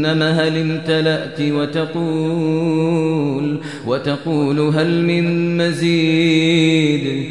جهنم هل امتلأت وتقول وتقول هل من مزيد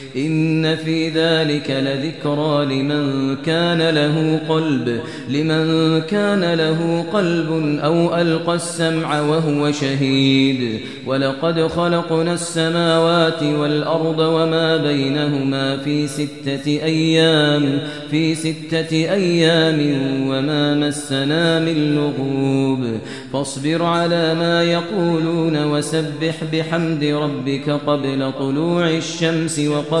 إن في ذلك لذكرى لمن كان له قلب لمن كان له قلب أو ألقى السمع وهو شهيد. ولقد خلقنا السماوات والأرض وما بينهما في ستة أيام في ستة أيام وما مسنا من لغوب. فاصبر على ما يقولون وسبح بحمد ربك قبل طلوع الشمس وقبل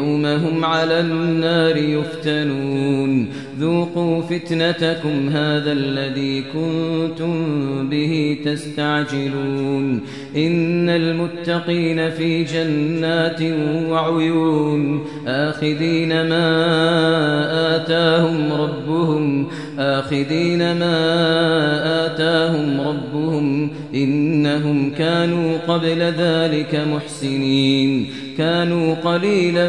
يوم هم على النار يفتنون. ذوقوا فتنتكم هذا الذي كنتم به تستعجلون. إن المتقين في جنات وعيون. آخذين ما آتاهم ربهم. آخذين ما آتاهم ربهم. إنهم كانوا قبل ذلك محسنين. كانوا قليلا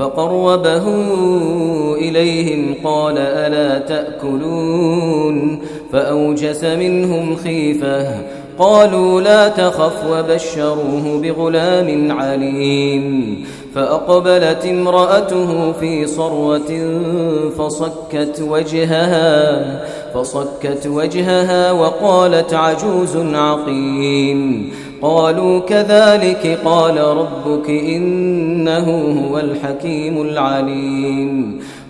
فقربه إليهم قال ألا تأكلون فأوجس منهم خيفة قالوا لا تخف وبشروه بغلام عليم. فأقبلت امرأته في صروة فصكت وجهها فصكت وجهها وقالت عجوز عقيم. قالوا كذلك قال ربك إنه هو الحكيم العليم.